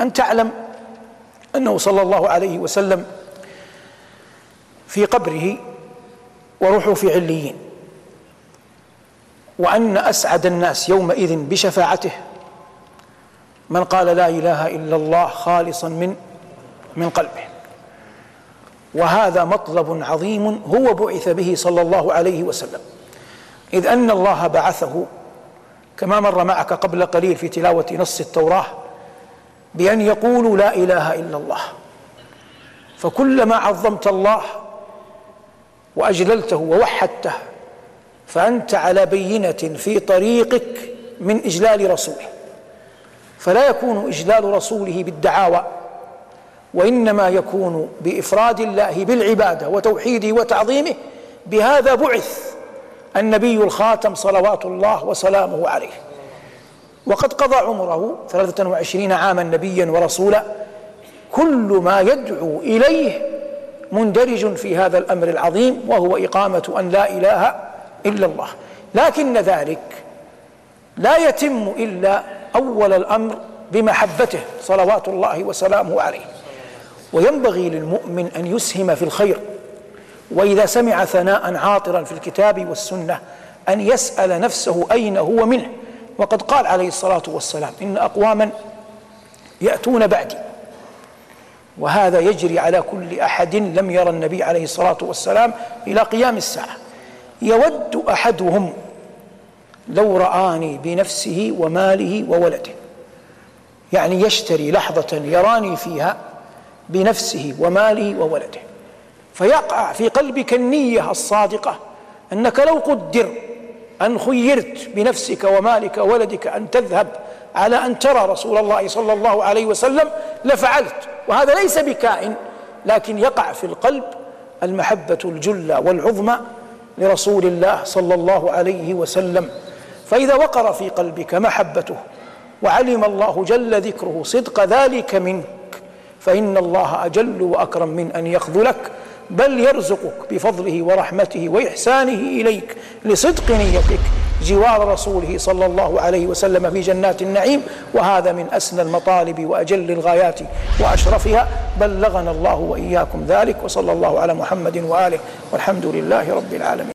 أن تعلم أنه صلى الله عليه وسلم في قبره وروحه في عليين وأن أسعد الناس يومئذ بشفاعته. من قال لا إله إلا الله خالصا من من قلبه. وهذا مطلب عظيم هو بعث به صلى الله عليه وسلم. إذ أن الله بعثه كما مر معك قبل قليل في تلاوة نص التوراة بأن يقولوا لا إله إلا الله. فكلما عظمت الله وأجللته ووحدته فأنت على بينة في طريقك من إجلال رسوله فلا يكون إجلال رسوله بالدعاوى وإنما يكون بإفراد الله بالعبادة وتوحيده وتعظيمه. بهذا بعث النبي الخاتم صلوات الله وسلامه عليه. وقد قضى عمره ثلاثة وعشرين عاما نبيا ورسولا. كل ما يدعو إليه مندرج في هذا الأمر العظيم وهو إقامة أن لا إله إلا الله. لكن ذلك لا يتم إلا أول الأمر بمحبته صلوات الله وسلامه عليه. وينبغي للمؤمن أن يسهم في الخير. وإذا سمع ثناء عاطرا في الكتاب والسنة أن يسأل نفسه أين هو منه. وقد قال عليه الصلاة والسلام إن أقواما يأتون بعدي وهذا يجري على كل أحد لم يرى النبي عليه الصلاة والسلام إلى قيام الساعة. يود أحدهم لو رآني بنفسه وماله وولده يعني يشتري لحظة يراني فيها بنفسه وماله وولده فيقع في قلبك النية الصادقة أنك لو قدر أن خيرت بنفسك ومالك وولدك أن تذهب على أن ترى رسول الله صلى الله عليه وسلم لفعلت. وهذا ليس بكائن لكن يقع في القلب المحبة الجلة والعظمى لرسول الله صلى الله عليه وسلم. فإذا وقر في قلبك محبته وعلم الله جل ذكره صدق ذلك منك فإن الله أجل وأكرم من أن يخذلك. بل يرزقك بفضله ورحمته وإحسانه إليك لصدق نيتك جوار رسوله صلى الله عليه وسلم في جنات النعيم. وهذا من أسنى المطالب وأجل الغايات وأشرفها. بلغنا الله وإياكم ذلك وصلى الله على محمد وآله والحمد لله رب العالمين.